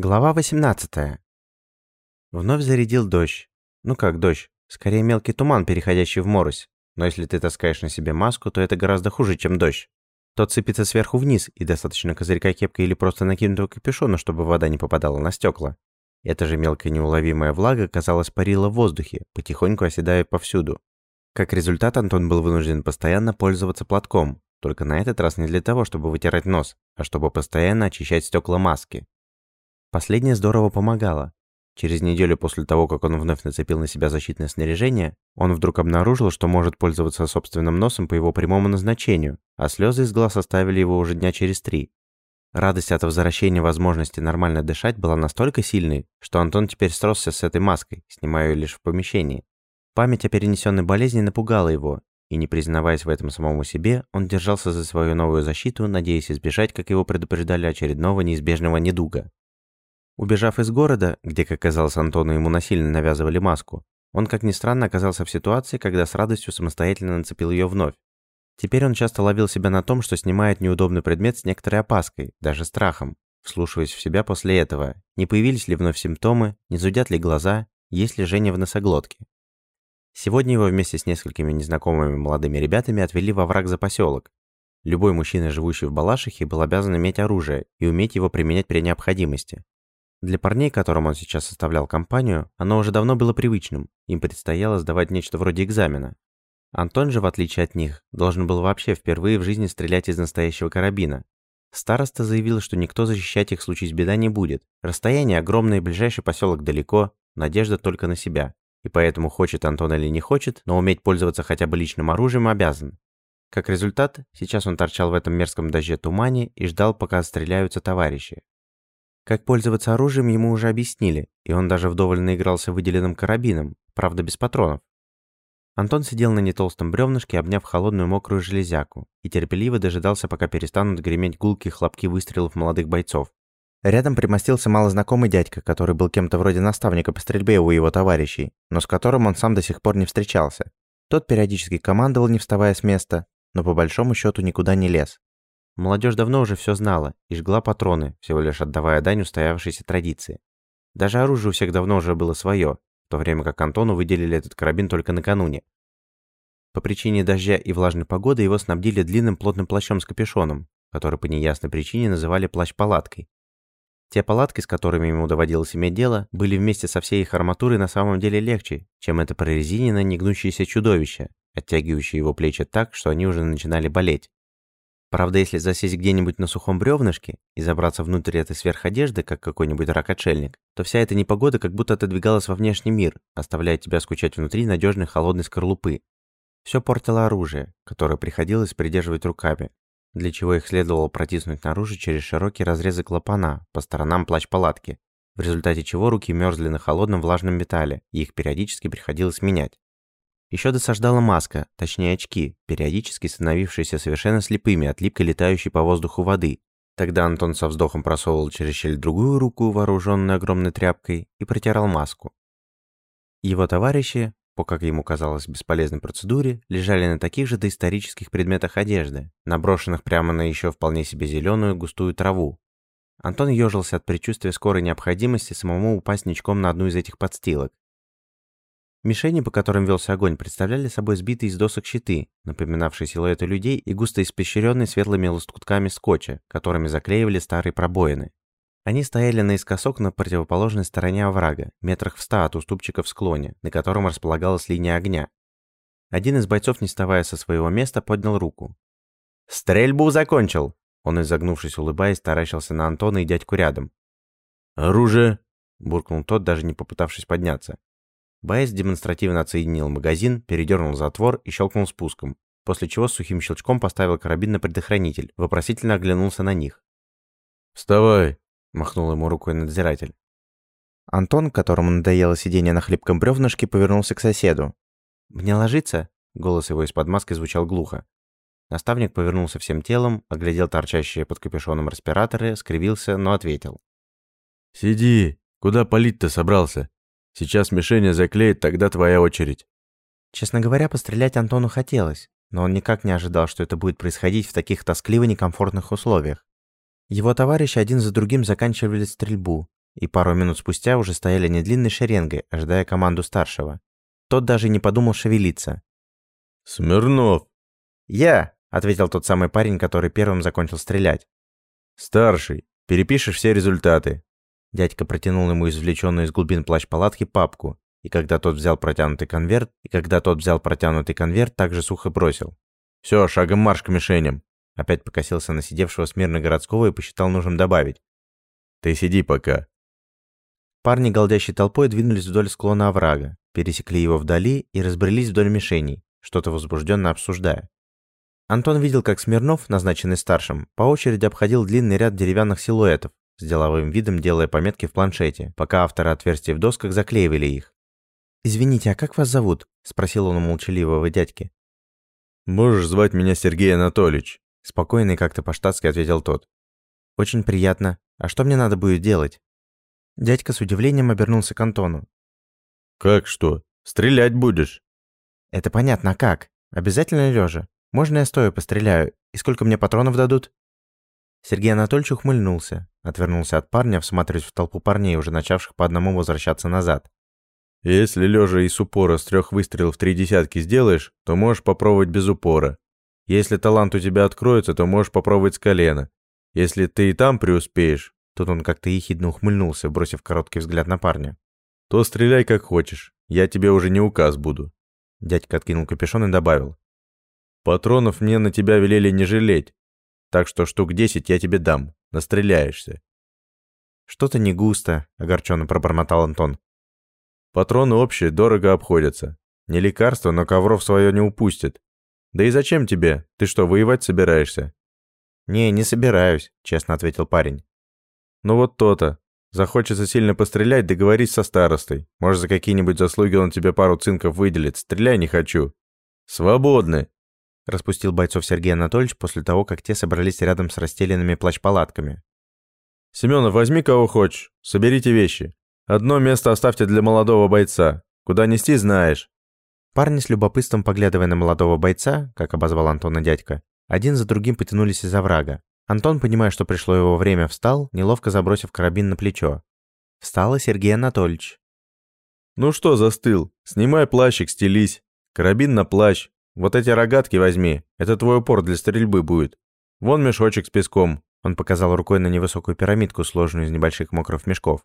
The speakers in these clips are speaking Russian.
Глава 18. Вновь зарядил дождь. Ну как дождь? Скорее мелкий туман, переходящий в морось. Но если ты таскаешь на себе маску, то это гораздо хуже, чем дождь. Тот сыпется сверху вниз, и достаточно козырька кепки или просто накинутого капюшона, чтобы вода не попадала на стекла. Эта же мелкая неуловимая влага, казалось, парила в воздухе, потихоньку оседая повсюду. Как результат, Антон был вынужден постоянно пользоваться платком, только на этот раз не для того, чтобы вытирать нос, а чтобы постоянно очищать стекла маски. Последнее здорово помогало. Через неделю после того, как он вновь нацепил на себя защитное снаряжение, он вдруг обнаружил, что может пользоваться собственным носом по его прямому назначению, а слезы из глаз оставили его уже дня через три. Радость от возвращения возможности нормально дышать была настолько сильной, что Антон теперь сросся с этой маской, снимая ее лишь в помещении. Память о перенесенной болезни напугала его, и не признаваясь в этом самому себе, он держался за свою новую защиту, надеясь избежать, как его предупреждали, очередного неизбежного недуга. Убежав из города, где, как казалось Антону, ему насильно навязывали маску, он, как ни странно, оказался в ситуации, когда с радостью самостоятельно нацепил ее вновь. Теперь он часто ловил себя на том, что снимает неудобный предмет с некоторой опаской, даже страхом, вслушиваясь в себя после этого, не появились ли вновь симптомы, не зудят ли глаза, есть ли жжение в носоглотке. Сегодня его вместе с несколькими незнакомыми молодыми ребятами отвели во враг за поселок. Любой мужчина, живущий в Балашихе, был обязан иметь оружие и уметь его применять при необходимости. Для парней, которым он сейчас составлял компанию, оно уже давно было привычным, им предстояло сдавать нечто вроде экзамена. Антон же, в отличие от них, должен был вообще впервые в жизни стрелять из настоящего карабина. Староста заявил, что никто защищать их в случае беда не будет. Расстояние огромное, ближайший поселок далеко, надежда только на себя. И поэтому хочет Антон или не хочет, но уметь пользоваться хотя бы личным оружием обязан. Как результат, сейчас он торчал в этом мерзком дожде тумане и ждал, пока стреляются товарищи. Как пользоваться оружием ему уже объяснили, и он даже вдоволь наигрался выделенным карабином, правда без патронов. Антон сидел на нетолстом бревнышке, обняв холодную мокрую железяку, и терпеливо дожидался, пока перестанут греметь гулкие хлопки выстрелов молодых бойцов. Рядом примостился малознакомый дядька, который был кем-то вроде наставника по стрельбе у его товарищей, но с которым он сам до сих пор не встречался. Тот периодически командовал, не вставая с места, но по большому счету никуда не лез. Молодежь давно уже все знала и жгла патроны, всего лишь отдавая дань устоявшейся традиции. Даже оружие у всех давно уже было свое, в то время как Антону выделили этот карабин только накануне. По причине дождя и влажной погоды его снабдили длинным плотным плащом с капюшоном, который по неясной причине называли плащ-палаткой. Те палатки, с которыми ему доводилось иметь дело, были вместе со всей их арматурой на самом деле легче, чем это прорезиненное негнущееся чудовище, оттягивающее его плечи так, что они уже начинали болеть. Правда, если засесть где-нибудь на сухом бревнышке и забраться внутрь этой сверходежды, как какой-нибудь рак-отшельник, то вся эта непогода как будто отодвигалась во внешний мир, оставляя тебя скучать внутри надежной холодной скорлупы. Все портило оружие, которое приходилось придерживать руками, для чего их следовало протиснуть наружу через широкие разрезы клапана по сторонам плащ-палатки, в результате чего руки мерзли на холодном влажном металле, и их периодически приходилось менять. Еще досаждала маска, точнее очки, периодически становившиеся совершенно слепыми от липкой летающей по воздуху воды. Тогда Антон со вздохом просовывал через щель другую руку, вооруженную огромной тряпкой, и протирал маску. Его товарищи, по, как ему казалось, бесполезной процедуре, лежали на таких же доисторических предметах одежды, наброшенных прямо на еще вполне себе зеленую густую траву. Антон ежился от предчувствия скорой необходимости самому упасть ничком на одну из этих подстилок, Мишени, по которым велся огонь, представляли собой сбитые из досок щиты, напоминавшие силуэты людей и густо испещренные светлыми лоскутками скотча, которыми заклеивали старые пробоины. Они стояли наискосок на противоположной стороне оврага, метрах в ста от уступчика в склоне, на котором располагалась линия огня. Один из бойцов, не вставая со своего места, поднял руку. «Стрельбу закончил!» Он, изогнувшись, улыбаясь, таращился на Антона и дядьку рядом. «Оружие!» — буркнул тот, даже не попытавшись подняться. Боец демонстративно отсоединил магазин, передернул затвор и щелкнул спуском, после чего с сухим щелчком поставил карабин на предохранитель, вопросительно оглянулся на них. «Вставай!» – махнул ему рукой надзиратель. Антон, которому надоело сидение на хлипком бревнышке, повернулся к соседу. «Мне ложиться?» – голос его из-под маски звучал глухо. Наставник повернулся всем телом, оглядел торчащие под капюшоном респираторы, скривился, но ответил. «Сиди! Куда палить-то собрался? Сейчас мишень заклеит, тогда твоя очередь». Честно говоря, пострелять Антону хотелось, но он никак не ожидал, что это будет происходить в таких тоскливо некомфортных условиях. Его товарищи один за другим заканчивали стрельбу, и пару минут спустя уже стояли недлинной шеренгой, ожидая команду старшего. Тот даже не подумал шевелиться. «Смирнов!» «Я!» — ответил тот самый парень, который первым закончил стрелять. «Старший, перепишешь все результаты». Дядька протянул ему извлеченную из глубин плащ-палатки папку, и когда тот взял протянутый конверт, и когда тот взял протянутый конверт, также сухо бросил. «Все, шагом марш к мишеням!» Опять покосился на сидевшего смирно городского и посчитал нужным добавить. «Ты сиди пока». Парни, голдящей толпой, двинулись вдоль склона оврага, пересекли его вдали и разбрелись вдоль мишеней, что-то возбужденно обсуждая. Антон видел, как Смирнов, назначенный старшим, по очереди обходил длинный ряд деревянных силуэтов, с деловым видом делая пометки в планшете, пока авторы отверстий в досках заклеивали их. «Извините, а как вас зовут?» – спросил он у молчаливого дядьки. «Можешь звать меня Сергей Анатольевич», – спокойно и как-то по-штатски ответил тот. «Очень приятно. А что мне надо будет делать?» Дядька с удивлением обернулся к Антону. «Как что? Стрелять будешь?» «Это понятно, а как? Обязательно лежа? Можно я стоя постреляю? И сколько мне патронов дадут?» Сергей Анатольевич ухмыльнулся, отвернулся от парня, всматриваясь в толпу парней, уже начавших по одному возвращаться назад. Если лежа и с упора с трех выстрелов три десятки сделаешь, то можешь попробовать без упора. Если талант у тебя откроется, то можешь попробовать с колена. Если ты и там преуспеешь, тут он как-то ехидно ухмыльнулся, бросив короткий взгляд на парня, то стреляй как хочешь, я тебе уже не указ буду. Дядька откинул капюшон и добавил. Патронов мне на тебя велели не жалеть, так что штук десять я тебе дам, настреляешься. Что-то не густо, огорченно пробормотал Антон. Патроны общие дорого обходятся. Не лекарство, но ковров свое не упустит. Да и зачем тебе? Ты что, воевать собираешься? Не, не собираюсь, честно ответил парень. Ну вот то-то. Захочется сильно пострелять, договорись со старостой. Может, за какие-нибудь заслуги он тебе пару цинков выделит. Стреляй не хочу. Свободны. Распустил бойцов Сергей Анатольевич после того, как те собрались рядом с расстеленными плащ-палатками. Семенов, возьми кого хочешь. Соберите вещи. Одно место оставьте для молодого бойца. Куда нести, знаешь». Парни с любопытством, поглядывая на молодого бойца, как обозвал Антона дядька, один за другим потянулись из-за врага. Антон, понимая, что пришло его время, встал, неловко забросив карабин на плечо. Встал и Сергей Анатольевич. «Ну что застыл? Снимай плащик, стелись. Карабин на плащ. Вот эти рогатки возьми. Это твой упор для стрельбы будет. Вон мешочек с песком». Он показал рукой на невысокую пирамидку, сложенную из небольших мокрых мешков.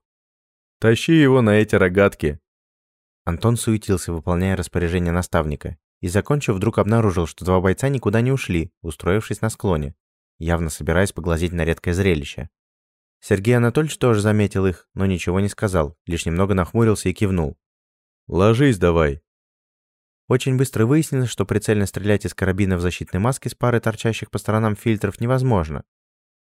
Тащи его на эти рогатки!» Антон суетился, выполняя распоряжение наставника, и, закончив, вдруг обнаружил, что два бойца никуда не ушли, устроившись на склоне, явно собираясь поглазеть на редкое зрелище. Сергей Анатольевич тоже заметил их, но ничего не сказал, лишь немного нахмурился и кивнул. «Ложись давай!» Очень быстро выяснилось, что прицельно стрелять из карабина в защитной маске с парой торчащих по сторонам фильтров невозможно.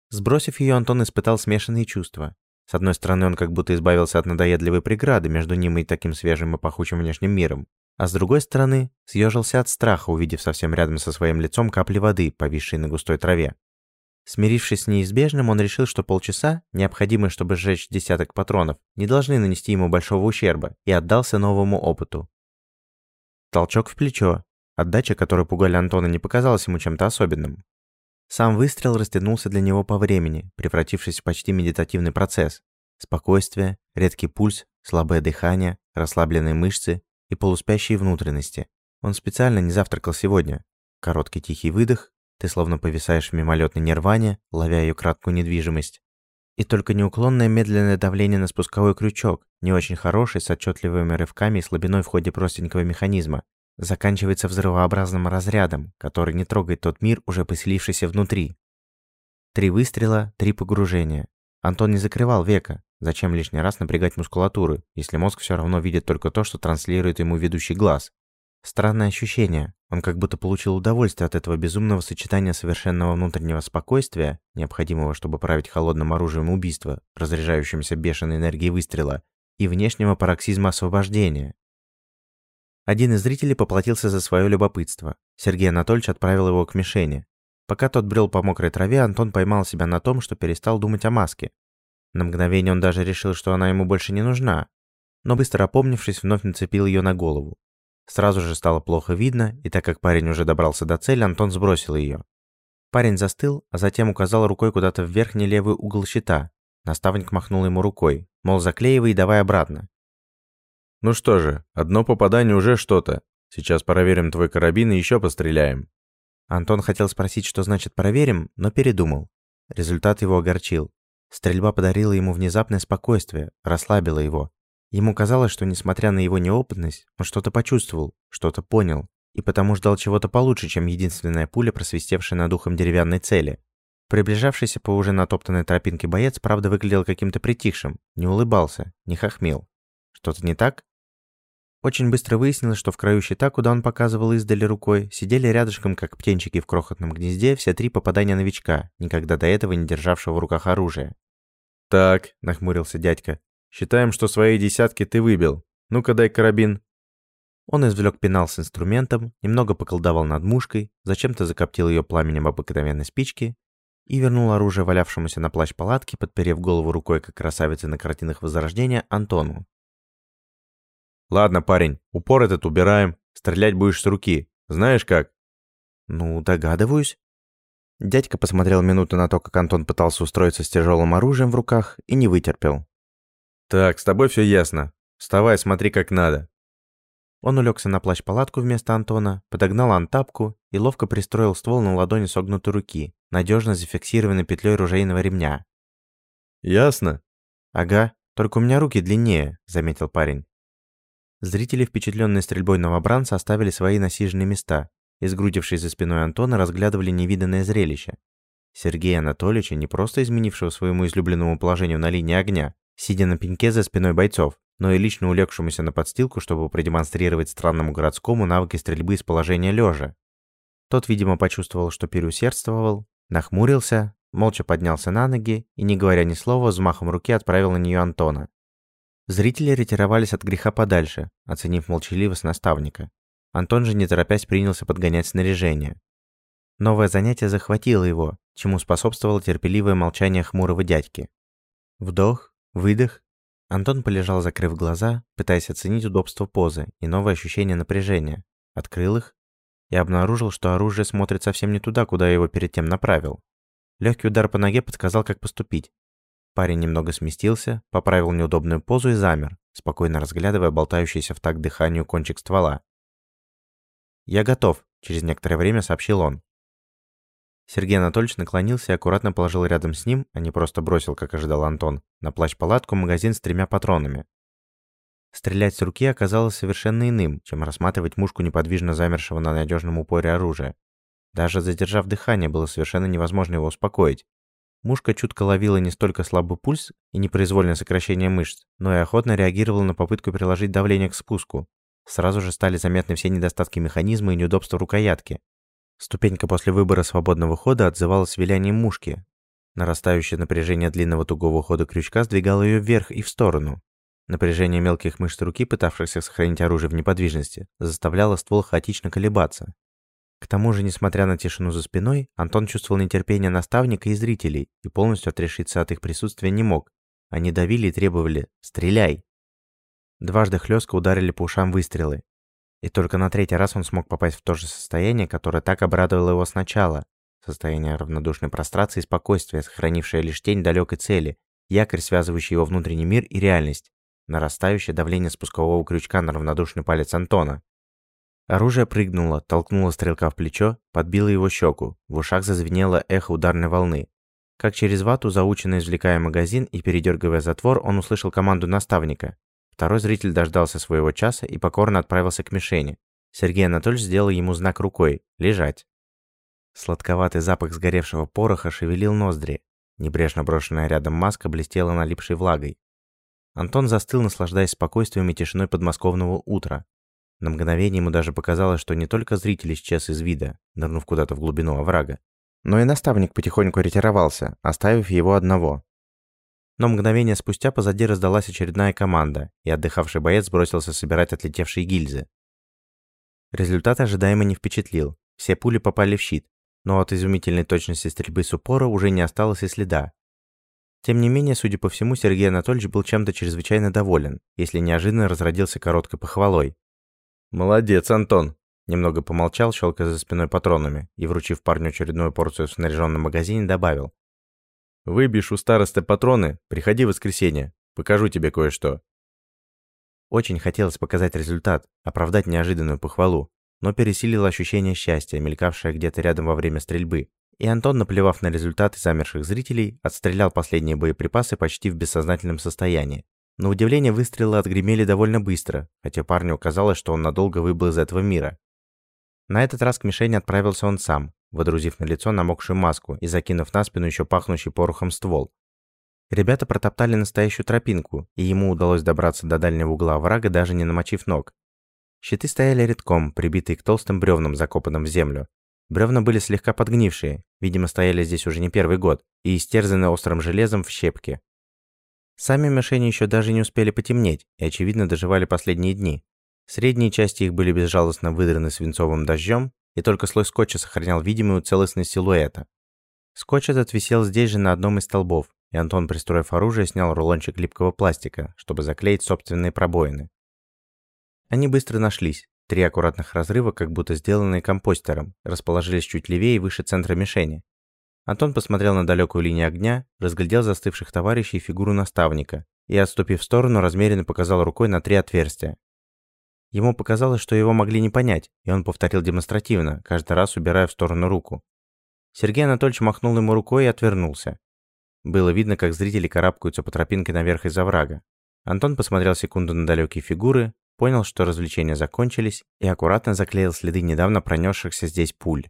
Сбросив ее, Антон испытал смешанные чувства. С одной стороны, он как будто избавился от надоедливой преграды между ним и таким свежим и пахучим внешним миром, а с другой стороны, съежился от страха, увидев совсем рядом со своим лицом капли воды, повисшие на густой траве. Смирившись с неизбежным, он решил, что полчаса, необходимые, чтобы сжечь десяток патронов, не должны нанести ему большого ущерба, и отдался новому опыту. Толчок в плечо. Отдача, которая пугали Антона, не показалась ему чем-то особенным. Сам выстрел растянулся для него по времени, превратившись в почти медитативный процесс. Спокойствие, редкий пульс, слабое дыхание, расслабленные мышцы и полуспящие внутренности. Он специально не завтракал сегодня. Короткий тихий выдох, ты словно повисаешь в мимолетной нирване, ловя ее краткую недвижимость. И только неуклонное медленное давление на спусковой крючок, не очень хороший, с отчетливыми рывками и слабиной в ходе простенького механизма, заканчивается взрывообразным разрядом, который не трогает тот мир, уже поселившийся внутри. Три выстрела, три погружения. Антон не закрывал века. Зачем лишний раз напрягать мускулатуру, если мозг все равно видит только то, что транслирует ему ведущий глаз? Странное ощущение. Он как будто получил удовольствие от этого безумного сочетания совершенного внутреннего спокойствия, необходимого, чтобы править холодным оружием убийства, разряжающимся бешеной энергией выстрела, и внешнего пароксизма освобождения, один из зрителей поплатился за свое любопытство. Сергей Анатольевич отправил его к мишени. Пока тот брел по мокрой траве, Антон поймал себя на том, что перестал думать о маске. На мгновение он даже решил, что она ему больше не нужна, но быстро опомнившись, вновь нацепил ее на голову. Сразу же стало плохо видно, и так как парень уже добрался до цели, Антон сбросил ее. Парень застыл, а затем указал рукой куда-то в верхний левый угол щита. Наставник махнул ему рукой, мол, заклеивай и давай обратно. «Ну что же, одно попадание уже что-то. Сейчас проверим твой карабин и еще постреляем». Антон хотел спросить, что значит «проверим», но передумал. Результат его огорчил. Стрельба подарила ему внезапное спокойствие, расслабила его. Ему казалось, что, несмотря на его неопытность, он что-то почувствовал, что-то понял, и потому ждал чего-то получше, чем единственная пуля, просвистевшая над ухом деревянной цели. Приближавшийся по уже натоптанной тропинке боец, правда, выглядел каким-то притихшим, не улыбался, не хохмел. Что-то не так? Очень быстро выяснилось, что в краю щита, куда он показывал издали рукой, сидели рядышком, как птенчики в крохотном гнезде, все три попадания новичка, никогда до этого не державшего в руках оружие. «Так», — нахмурился дядька, — «считаем, что свои десятки ты выбил. Ну-ка дай карабин». Он извлек пенал с инструментом, немного поколдовал над мушкой, зачем-то закоптил ее пламенем обыкновенной спички и вернул оружие валявшемуся на плащ палатки, подперев голову рукой, как красавицы на картинах Возрождения, Антону. «Ладно, парень, упор этот убираем, стрелять будешь с руки. Знаешь как?» «Ну, догадываюсь». Дядька посмотрел минуту на то, как Антон пытался устроиться с тяжелым оружием в руках, и не вытерпел. «Так, с тобой все ясно. Вставай, смотри как надо». Он улегся на плащ-палатку вместо Антона, подогнал антапку и ловко пристроил ствол на ладони согнутой руки, надежно зафиксированной петлей ружейного ремня. «Ясно?» «Ага, только у меня руки длиннее», — заметил парень. Зрители, впечатленные стрельбой новобранца, оставили свои насиженные места и, сгрудившись за спиной Антона, разглядывали невиданное зрелище. Сергея Анатольевича, не просто изменившего своему излюбленному положению на линии огня, сидя на пеньке за спиной бойцов, но и лично улегшемуся на подстилку, чтобы продемонстрировать странному городскому навыки стрельбы из положения лежа. Тот, видимо, почувствовал, что переусердствовал, нахмурился, молча поднялся на ноги и, не говоря ни слова, взмахом руки отправил на нее Антона. Зрители ретировались от греха подальше, оценив молчаливость наставника. Антон же, не торопясь, принялся подгонять снаряжение. Новое занятие захватило его, чему способствовало терпеливое молчание хмурого дядьки. Вдох, выдох. Антон полежал, закрыв глаза, пытаясь оценить удобство позы и новое ощущение напряжения. Открыл их и обнаружил, что оружие смотрит совсем не туда, куда его перед тем направил. Легкий удар по ноге подсказал, как поступить. Парень немного сместился, поправил неудобную позу и замер, спокойно разглядывая болтающийся в такт дыханию кончик ствола. «Я готов», — через некоторое время сообщил он. Сергей Анатольевич наклонился и аккуратно положил рядом с ним, а не просто бросил, как ожидал Антон, на плащ-палатку магазин с тремя патронами. Стрелять с руки оказалось совершенно иным, чем рассматривать мушку неподвижно замершего на надежном упоре оружия. Даже задержав дыхание, было совершенно невозможно его успокоить, Мушка чутко ловила не столько слабый пульс и непроизвольное сокращение мышц, но и охотно реагировала на попытку приложить давление к спуску. Сразу же стали заметны все недостатки механизма и неудобства рукоятки. Ступенька после выбора свободного хода отзывалась вилянием мушки. Нарастающее напряжение длинного тугого хода крючка сдвигало ее вверх и в сторону. Напряжение мелких мышц руки, пытавшихся сохранить оружие в неподвижности, заставляло ствол хаотично колебаться. К тому же, несмотря на тишину за спиной, Антон чувствовал нетерпение наставника и зрителей и полностью отрешиться от их присутствия не мог. Они давили и требовали «Стреляй!». Дважды хлестко ударили по ушам выстрелы. И только на третий раз он смог попасть в то же состояние, которое так обрадовало его сначала. Состояние равнодушной прострации и спокойствия, сохранившее лишь тень далекой цели, якорь, связывающий его внутренний мир и реальность, нарастающее давление спускового крючка на равнодушный палец Антона. Оружие прыгнуло, толкнуло стрелка в плечо, подбило его щеку, в ушах зазвенело эхо ударной волны. Как через вату, заученно извлекая магазин и передергивая затвор, он услышал команду наставника. Второй зритель дождался своего часа и покорно отправился к мишени. Сергей Анатольевич сделал ему знак рукой «Лежать». Сладковатый запах сгоревшего пороха шевелил ноздри. Небрежно брошенная рядом маска блестела налипшей влагой. Антон застыл, наслаждаясь спокойствием и тишиной подмосковного утра. На мгновение ему даже показалось, что не только зритель исчез из вида, нырнув куда-то в глубину оврага, но и наставник потихоньку ретировался, оставив его одного. Но мгновение спустя позади раздалась очередная команда, и отдыхавший боец бросился собирать отлетевшие гильзы. Результат ожидаемо не впечатлил, все пули попали в щит, но от изумительной точности стрельбы с упора уже не осталось и следа. Тем не менее, судя по всему, Сергей Анатольевич был чем-то чрезвычайно доволен, если неожиданно разродился короткой похвалой. «Молодец, Антон!» Немного помолчал, щелкая за спиной патронами, и, вручив парню очередную порцию в снаряженном магазине, добавил. Выбьешь у старосты патроны, приходи в воскресенье. Покажу тебе кое-что». Очень хотелось показать результат, оправдать неожиданную похвалу, но пересилило ощущение счастья, мелькавшее где-то рядом во время стрельбы. И Антон, наплевав на результаты замерших зрителей, отстрелял последние боеприпасы почти в бессознательном состоянии. На удивление выстрелы отгремели довольно быстро, хотя парню казалось, что он надолго выбыл из этого мира. На этот раз к мишени отправился он сам, водрузив на лицо намокшую маску и закинув на спину еще пахнущий порохом ствол. Ребята протоптали настоящую тропинку, и ему удалось добраться до дальнего угла врага, даже не намочив ног. Щиты стояли редком, прибитые к толстым бревнам, закопанным в землю. Бревна были слегка подгнившие, видимо, стояли здесь уже не первый год, и истерзаны острым железом в щепки. Сами мишени еще даже не успели потемнеть, и, очевидно, доживали последние дни. Средние части их были безжалостно выдраны свинцовым дождем, и только слой скотча сохранял видимую целостность силуэта. Скотч этот висел здесь же на одном из столбов, и Антон, пристроив оружие, снял рулончик липкого пластика, чтобы заклеить собственные пробоины. Они быстро нашлись. Три аккуратных разрыва, как будто сделанные компостером, расположились чуть левее и выше центра мишени. Антон посмотрел на далекую линию огня, разглядел застывших товарищей и фигуру наставника, и, отступив в сторону, размеренно показал рукой на три отверстия. Ему показалось, что его могли не понять, и он повторил демонстративно, каждый раз убирая в сторону руку. Сергей Анатольевич махнул ему рукой и отвернулся. Было видно, как зрители карабкаются по тропинке наверх из оврага. Антон посмотрел секунду на далекие фигуры, понял, что развлечения закончились, и аккуратно заклеил следы недавно пронесшихся здесь пуль.